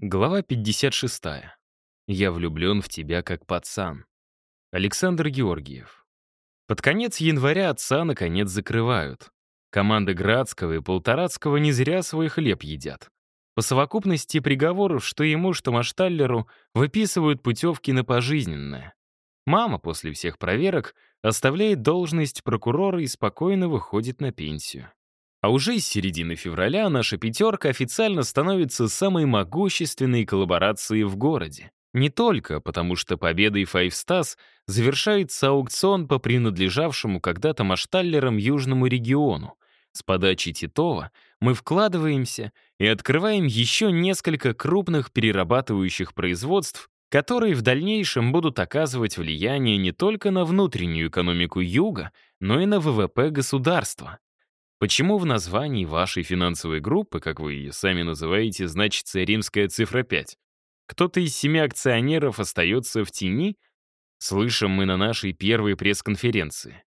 Глава 56. Я влюблен в тебя как пацан. Александр Георгиев. Под конец января отца наконец закрывают. Команды Градского и Полторацкого не зря свой хлеб едят. По совокупности приговоров, что ему, что Машталлеру, выписывают путевки на пожизненное. Мама после всех проверок оставляет должность прокурора и спокойно выходит на пенсию. А уже с середины февраля наша «пятерка» официально становится самой могущественной коллаборацией в городе. Не только потому, что победой Five Stars завершается аукцион по принадлежавшему когда-то Машталлерам Южному региону. С подачи Титова мы вкладываемся и открываем еще несколько крупных перерабатывающих производств, которые в дальнейшем будут оказывать влияние не только на внутреннюю экономику Юга, но и на ВВП государства. Почему в названии вашей финансовой группы, как вы ее сами называете, значится римская цифра 5? Кто-то из семи акционеров остается в тени? Слышим мы на нашей первой пресс-конференции.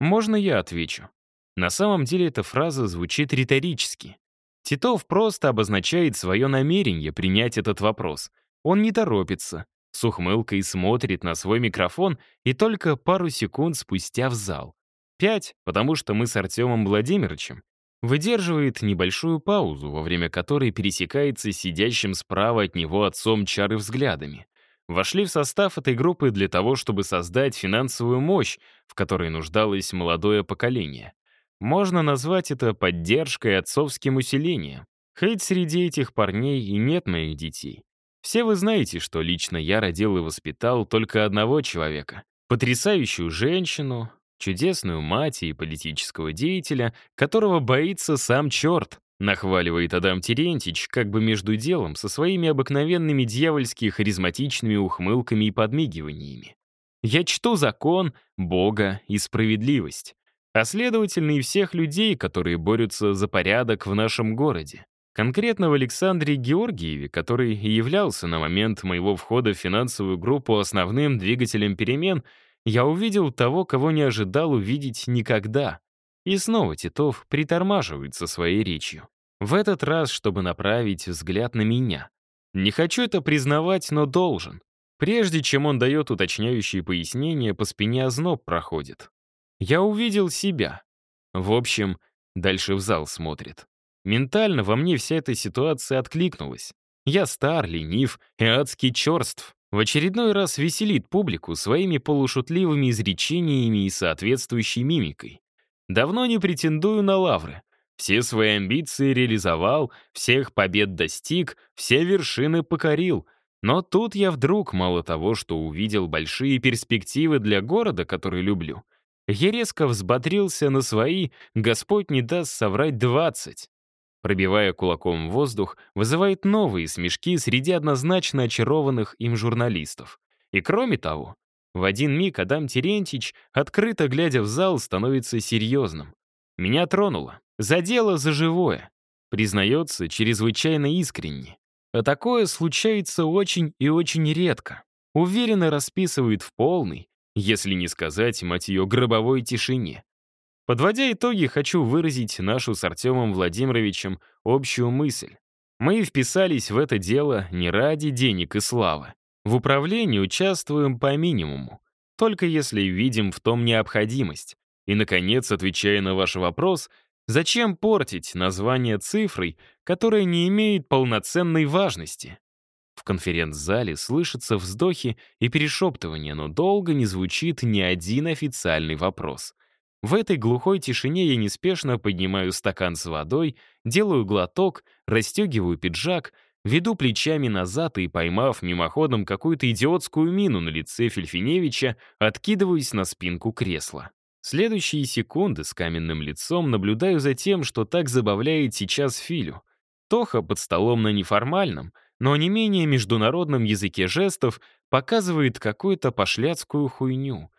Можно я отвечу? На самом деле эта фраза звучит риторически. Титов просто обозначает свое намерение принять этот вопрос. Он не торопится, с ухмылкой смотрит на свой микрофон и только пару секунд спустя в зал. Пять, потому что мы с Артемом Владимировичем выдерживает небольшую паузу, во время которой пересекается сидящим справа от него отцом чары взглядами. Вошли в состав этой группы для того, чтобы создать финансовую мощь, в которой нуждалось молодое поколение. Можно назвать это поддержкой отцовским усилением. Хоть среди этих парней и нет моих детей. Все вы знаете, что лично я родил и воспитал только одного человека. Потрясающую женщину, Чудесную мать и политического деятеля, которого боится сам черт, нахваливает Адам Терентьич как бы между делом со своими обыкновенными дьявольски харизматичными ухмылками и подмигиваниями. Я чту закон, Бога и справедливость, а следовательно и всех людей, которые борются за порядок в нашем городе. Конкретно в Александре Георгиеве, который являлся на момент моего входа в финансовую группу основным двигателем перемен — я увидел того, кого не ожидал увидеть никогда. И снова Титов притормаживает со своей речью. В этот раз, чтобы направить взгляд на меня. Не хочу это признавать, но должен. Прежде чем он дает уточняющие пояснения, по спине озноб проходит. Я увидел себя. В общем, дальше в зал смотрит. Ментально во мне вся эта ситуация откликнулась. Я стар, ленив и адский черств в очередной раз веселит публику своими полушутливыми изречениями и соответствующей мимикой. Давно не претендую на лавры. Все свои амбиции реализовал, всех побед достиг, все вершины покорил. Но тут я вдруг, мало того, что увидел большие перспективы для города, который люблю, я резко взбодрился на свои, Господь не даст соврать, двадцать пробивая кулаком воздух, вызывает новые смешки среди однозначно очарованных им журналистов. И кроме того, в один миг Адам Терентьич, открыто глядя в зал, становится серьезным. Меня тронуло. Задело за живое. Признается чрезвычайно искренне. А такое случается очень и очень редко. Уверенно расписывает в полной, если не сказать, мать ее, гробовой тишине. Подводя итоги, хочу выразить нашу с Артемом Владимировичем общую мысль. Мы вписались в это дело не ради денег и славы. В управлении участвуем по минимуму, только если видим в том необходимость. И, наконец, отвечая на ваш вопрос, зачем портить название цифрой, которая не имеет полноценной важности? В конференц-зале слышатся вздохи и перешептывания, но долго не звучит ни один официальный вопрос. В этой глухой тишине я неспешно поднимаю стакан с водой, делаю глоток, расстегиваю пиджак, веду плечами назад и, поймав мимоходом какую-то идиотскую мину на лице Фельфиневича, откидываюсь на спинку кресла. Следующие секунды с каменным лицом наблюдаю за тем, что так забавляет сейчас Филю. Тоха под столом на неформальном, но не менее международном языке жестов показывает какую-то пошляцкую хуйню —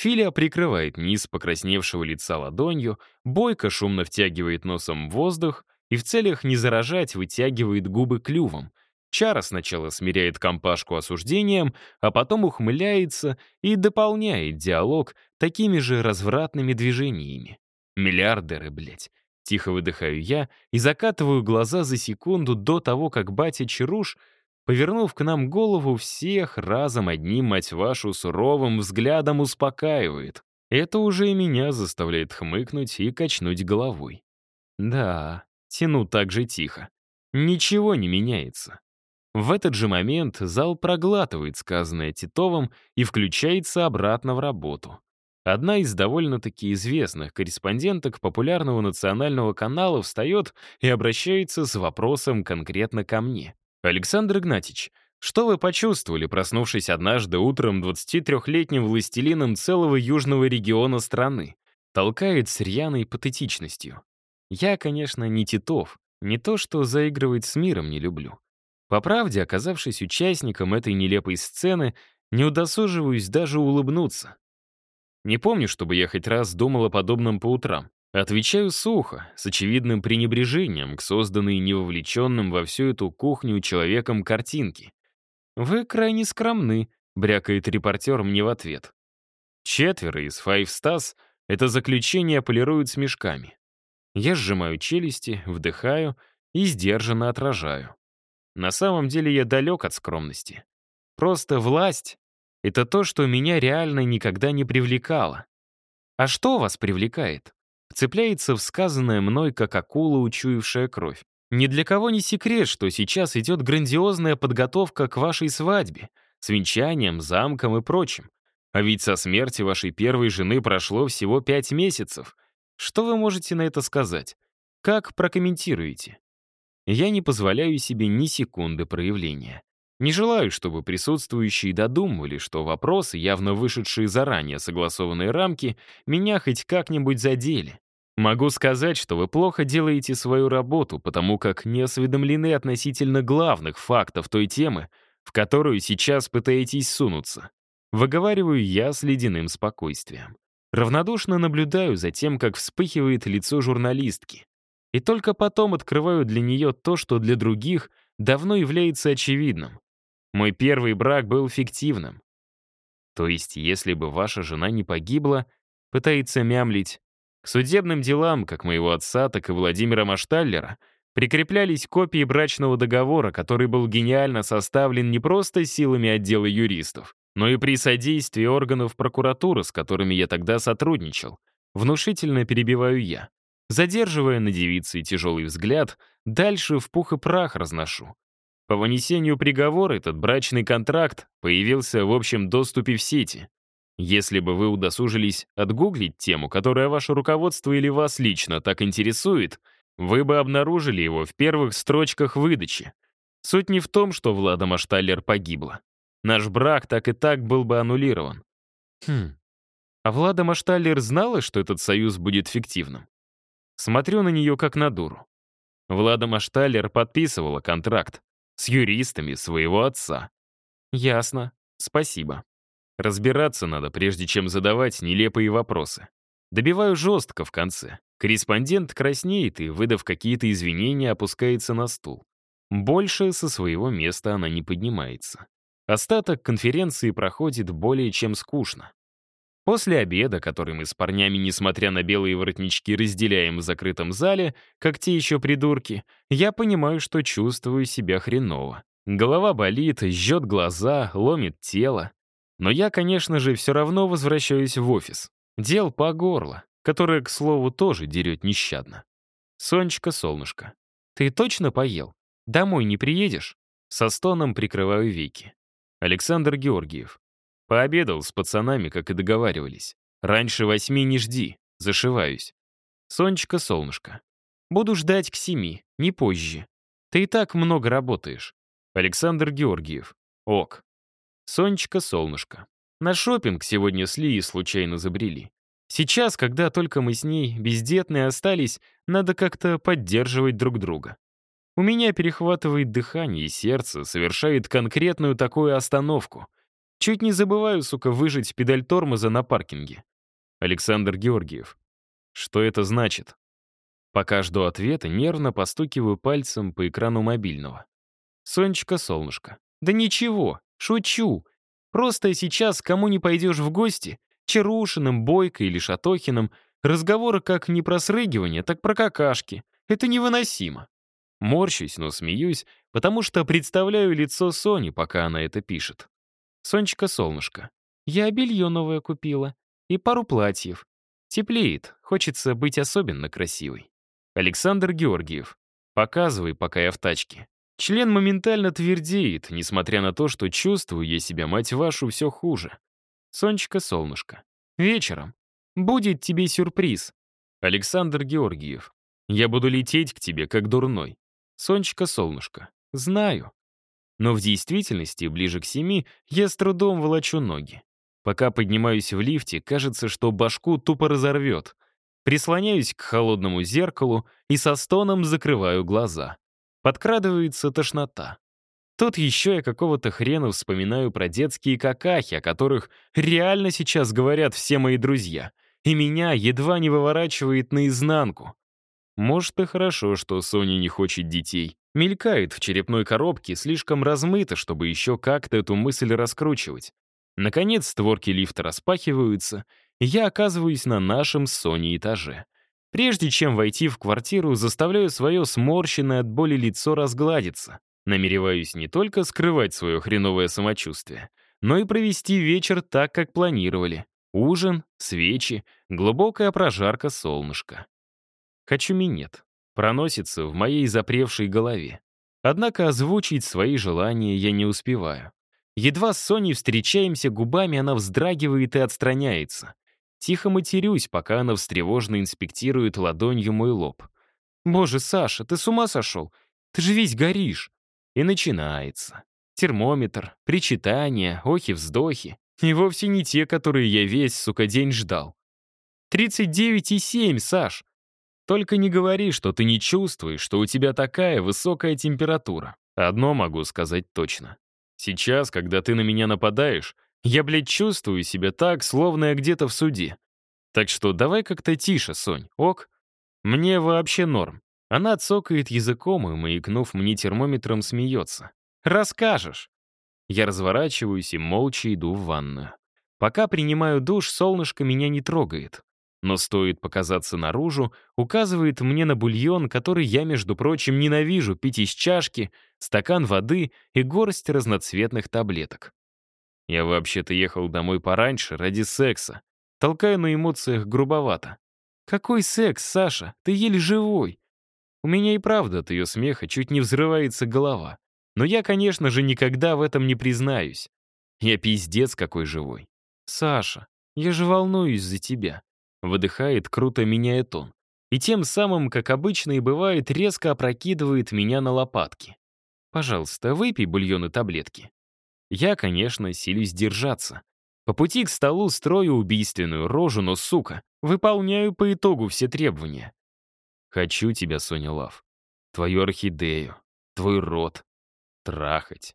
Филя прикрывает низ покрасневшего лица ладонью, Бойко шумно втягивает носом воздух и в целях не заражать вытягивает губы клювом. Чара сначала смиряет компашку осуждением, а потом ухмыляется и дополняет диалог такими же развратными движениями. Миллиардеры, блядь. Тихо выдыхаю я и закатываю глаза за секунду до того, как батя Чаруш, повернув к нам голову, всех разом одним, мать вашу, суровым взглядом успокаивает. Это уже и меня заставляет хмыкнуть и качнуть головой. Да, тяну так же тихо. Ничего не меняется. В этот же момент зал проглатывает сказанное Титовым и включается обратно в работу. Одна из довольно-таки известных корреспонденток популярного национального канала встает и обращается с вопросом конкретно ко мне. «Александр Игнатьич, что вы почувствовали, проснувшись однажды утром 23-летним властелином целого южного региона страны?» Толкает с рьяной патетичностью. Я, конечно, не Титов, не то что заигрывать с миром не люблю. По правде, оказавшись участником этой нелепой сцены, не удосуживаюсь даже улыбнуться. Не помню, чтобы я хоть раз думал о подобном по утрам. Отвечаю сухо, с очевидным пренебрежением к созданной невовлеченным во всю эту кухню человеком картинке. «Вы крайне скромны», — брякает репортер мне в ответ. Четверо из Five Stars это заключение полируют смешками. Я сжимаю челюсти, вдыхаю и сдержанно отражаю. На самом деле я далек от скромности. Просто власть — это то, что меня реально никогда не привлекало. А что вас привлекает? Вцепляется в сказанное мной, как акула, учуявшая кровь. Ни для кого не секрет, что сейчас идет грандиозная подготовка к вашей свадьбе, с венчанием, замком и прочим. А ведь со смерти вашей первой жены прошло всего пять месяцев. Что вы можете на это сказать? Как прокомментируете? Я не позволяю себе ни секунды проявления. Не желаю, чтобы присутствующие додумывали, что вопросы, явно вышедшие заранее согласованные рамки, меня хоть как-нибудь задели. Могу сказать, что вы плохо делаете свою работу, потому как не осведомлены относительно главных фактов той темы, в которую сейчас пытаетесь сунуться. Выговариваю я с ледяным спокойствием. Равнодушно наблюдаю за тем, как вспыхивает лицо журналистки и только потом открываю для нее то, что для других давно является очевидным. Мой первый брак был фиктивным. То есть, если бы ваша жена не погибла, пытается мямлить, к судебным делам, как моего отца, так и Владимира Машталлера, прикреплялись копии брачного договора, который был гениально составлен не просто силами отдела юристов, но и при содействии органов прокуратуры, с которыми я тогда сотрудничал. Внушительно перебиваю я. Задерживая на девице тяжелый взгляд, дальше в пух и прах разношу. По вынесению приговора этот брачный контракт появился в общем доступе в сети. Если бы вы удосужились отгуглить тему, которая ваше руководство или вас лично так интересует, вы бы обнаружили его в первых строчках выдачи. Суть не в том, что Влада Машталлер погибла. Наш брак так и так был бы аннулирован. Хм. А Влада Машталлер знала, что этот союз будет фиктивным? Смотрю на нее как на дуру. Влада Машталлер подписывала контракт с юристами своего отца. Ясно. Спасибо. Разбираться надо, прежде чем задавать нелепые вопросы. Добиваю жестко в конце. Корреспондент краснеет и, выдав какие-то извинения, опускается на стул. Больше со своего места она не поднимается. Остаток конференции проходит более чем скучно. После обеда, который мы с парнями, несмотря на белые воротнички, разделяем в закрытом зале, как те еще придурки, я понимаю, что чувствую себя хреново. Голова болит, жжет глаза, ломит тело. Но я, конечно же, все равно возвращаюсь в офис. Дел по горло, которое, к слову, тоже дерет нещадно. Сонечка, солнышко, ты точно поел? Домой не приедешь? Со стоном прикрываю веки. Александр Георгиев. Пообедал с пацанами, как и договаривались. Раньше восьми не жди, зашиваюсь. Сонечка, солнышко. Буду ждать к семи, не позже. Ты и так много работаешь. Александр Георгиев. Ок. Сонечка, солнышко. На шопинг сегодня с Лией случайно забрели. Сейчас, когда только мы с ней бездетные остались, надо как-то поддерживать друг друга. У меня перехватывает дыхание, и сердце совершает конкретную такую остановку — Чуть не забываю, сука, выжить педаль тормоза на паркинге. Александр Георгиев. Что это значит? Пока жду ответа, нервно постукиваю пальцем по экрану мобильного. Сонечка, солнышко. Да ничего, шучу. Просто сейчас кому не пойдешь в гости, Чарушиным, Бойко или Шатохиным, Разговоры как не про срыгивание, так про какашки. Это невыносимо. Морщусь, но смеюсь, потому что представляю лицо Сони, пока она это пишет. Сонечка-солнышко. Я белье новое купила. И пару платьев. Теплеет, хочется быть особенно красивой. Александр Георгиев. Показывай, пока я в тачке. Член моментально твердеет, несмотря на то, что чувствую я себя, мать вашу, все хуже. Сонечка-солнышко. Вечером. Будет тебе сюрприз. Александр Георгиев. Я буду лететь к тебе, как дурной. Сонечка-солнышко. Знаю. Но в действительности, ближе к семи, я с трудом волочу ноги. Пока поднимаюсь в лифте, кажется, что башку тупо разорвет. Прислоняюсь к холодному зеркалу и со стоном закрываю глаза. Подкрадывается тошнота. Тут еще я какого-то хрена вспоминаю про детские какахи, о которых реально сейчас говорят все мои друзья. И меня едва не выворачивает наизнанку. Может, и хорошо, что Соня не хочет детей. Мелькает в черепной коробке, слишком размыто, чтобы еще как-то эту мысль раскручивать. Наконец, створки лифта распахиваются, и я оказываюсь на нашем с Соней этаже. Прежде чем войти в квартиру, заставляю свое сморщенное от боли лицо разгладиться. Намереваюсь не только скрывать свое хреновое самочувствие, но и провести вечер так, как планировали. Ужин, свечи, глубокая прожарка солнышка. Хочу минет. Проносится в моей запревшей голове. Однако озвучить свои желания я не успеваю. Едва с Соней встречаемся губами, она вздрагивает и отстраняется. Тихо матерюсь, пока она встревожно инспектирует ладонью мой лоб. «Боже, Саша, ты с ума сошел? Ты же весь горишь!» И начинается. Термометр, причитания, охи-вздохи. И вовсе не те, которые я весь, сука, день ждал. 39,7, Саш. Только не говори, что ты не чувствуешь, что у тебя такая высокая температура. Одно могу сказать точно. Сейчас, когда ты на меня нападаешь, я, блядь, чувствую себя так, словно я где-то в суде. Так что давай как-то тише, Сонь, ок? Мне вообще норм. Она цокает языком и, маякнув мне термометром, смеется. «Расскажешь!» Я разворачиваюсь и молча иду в ванную. Пока принимаю душ, солнышко меня не трогает. Но стоит показаться наружу, указывает мне на бульон, который я, между прочим, ненавижу пить из чашки, стакан воды и горсть разноцветных таблеток. Я вообще-то ехал домой пораньше ради секса. Толкаю на эмоциях грубовато. «Какой секс, Саша? Ты еле живой!» У меня и правда от ее смеха чуть не взрывается голова. Но я, конечно же, никогда в этом не признаюсь. Я пиздец какой живой. «Саша, я же волнуюсь за тебя», — выдыхает, круто меняя тон. И тем самым, как обычно и бывает, резко опрокидывает меня на лопатки. «Пожалуйста, выпей бульон и таблетки». Я, конечно, силюсь держаться. По пути к столу строю убийственную рожу, но, сука, выполняю по итогу все требования. Хочу тебя, Соня Лав. Твою орхидею, твой рот. Трахать.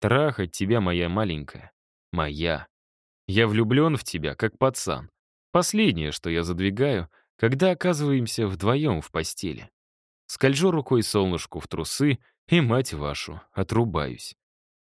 Трахать тебя, моя маленькая. Моя. Я влюблен в тебя, как пацан. Последнее, что я задвигаю, когда оказываемся вдвоем в постели. Скольжу рукой солнышку в трусы и, мать вашу, отрубаюсь.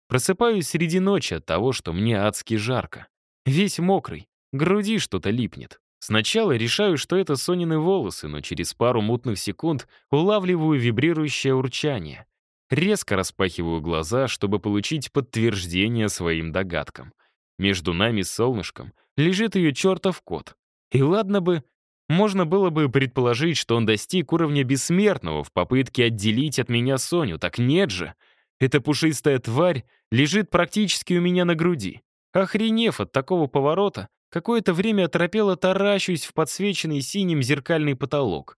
Просыпаюсь среди ночи от того, что мне адски жарко. Весь мокрый, груди что-то липнет. Сначала решаю, что это Сонины волосы, но через пару мутных секунд улавливаю вибрирующее урчание. Резко распахиваю глаза, чтобы получить подтверждение своим догадкам. Между нами с солнышком лежит ее чертов кот. И ладно бы, можно было бы предположить, что он достиг уровня бессмертного в попытке отделить от меня Соню, так нет же — эта пушистая тварь лежит практически у меня на груди. Охренев от такого поворота, какое-то время оторопело таращусь в подсвеченный синим зеркальный потолок.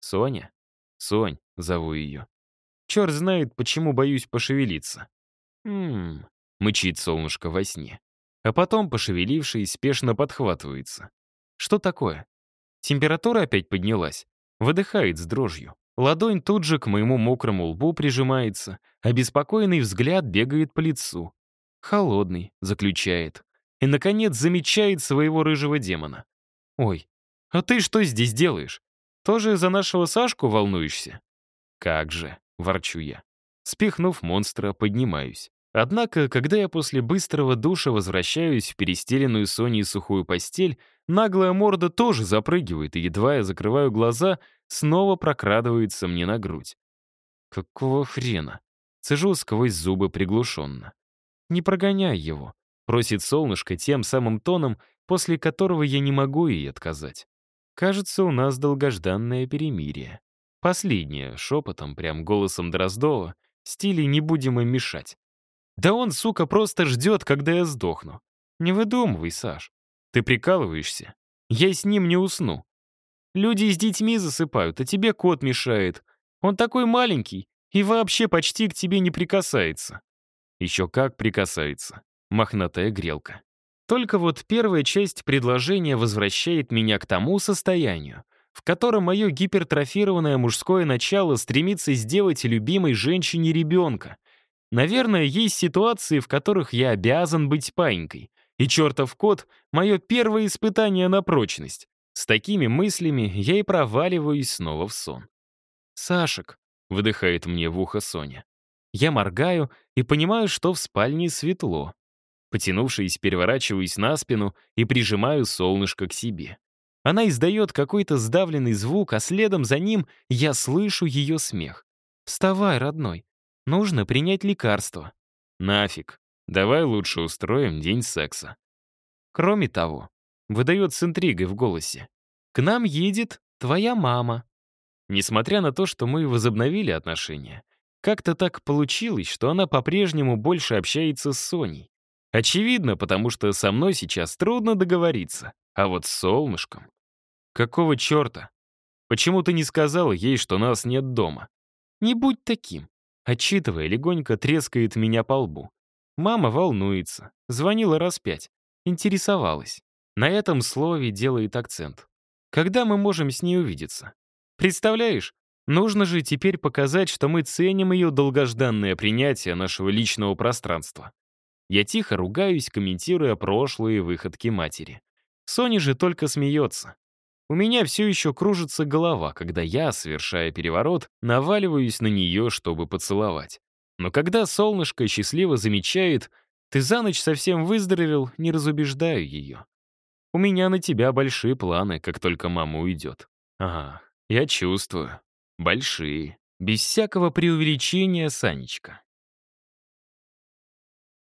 «Соня? Сонь», — зову ее. Черт знает, почему боюсь пошевелиться. «Ммм», — мычит солнышко во сне. А потом, пошевелившись, спешно подхватывается. «Что такое?» Температура опять поднялась. Выдыхает с дрожью. Ладонь тут же к моему мокрому лбу прижимается, беспокойный взгляд бегает по лицу. Холодный, заключает. И, наконец, замечает своего рыжего демона. «Ой, а ты что здесь делаешь? Тоже за нашего Сашку волнуешься?» «Как же», — ворчу я. Спихнув монстра, поднимаюсь. Однако, когда я после быстрого душа возвращаюсь в перестеленную Соней сухую постель, наглая морда тоже запрыгивает, и едва я закрываю глаза, снова прокрадывается мне на грудь. Какого хрена? Цежу сквозь зубы приглушенно. «Не прогоняй его», — просит солнышко тем самым тоном, после которого я не могу ей отказать. Кажется, у нас долгожданное перемирие. Последнее, шепотом, прям голосом Дроздова, в стиле «не будем им мешать». Да он, сука, просто ждет, когда я сдохну. Не выдумывай, Саш. Ты прикалываешься? Я с ним не усну. Люди с детьми засыпают, а тебе кот мешает. Он такой маленький и вообще почти к тебе не прикасается. Еще как прикасается. Мохнатая грелка. Только вот первая часть предложения возвращает меня к тому состоянию, в котором мое гипертрофированное мужское начало стремится сделать любимой женщине ребенка. Наверное, есть ситуации, в которых я обязан быть паинькой. И чертов кот — мое первое испытание на прочность. С такими мыслями я и проваливаюсь снова в сон. «Сашек», — выдыхает мне в ухо Соня. Я моргаю и понимаю, что в спальне светло. Потянувшись, переворачиваюсь на спину и прижимаю солнышко к себе. Она издает какой-то сдавленный звук, а следом за ним я слышу ее смех. «Вставай, родной. Нужно принять лекарство». «Нафиг. Давай лучше устроим день секса». Кроме того, выдает с интригой в голосе. «К нам едет твоя мама». Несмотря на то, что мы возобновили отношения, как-то так получилось, что она по-прежнему больше общается с Соней. Очевидно, потому что со мной сейчас трудно договориться, а вот с солнышком... Какого черта? Почему ты не сказала ей, что нас нет дома? Не будь таким. Отчитывая, легонько трескает меня по лбу. Мама волнуется. Звонила раз пять. Интересовалась. На этом слове делает акцент. Когда мы можем с ней увидеться? Представляешь, нужно же теперь показать, что мы ценим ее долгожданное принятие нашего личного пространства. Я тихо ругаюсь, комментируя прошлые выходки матери. Соня же только смеется. У меня все еще кружится голова, когда я, совершая переворот, наваливаюсь на нее, чтобы поцеловать. Но когда солнышко счастливо замечает, ты за ночь совсем выздоровел, не разубеждаю ее. У меня на тебя большие планы, как только мама уйдет. Ага, я чувствую. Большие. Без всякого преувеличения, Санечка.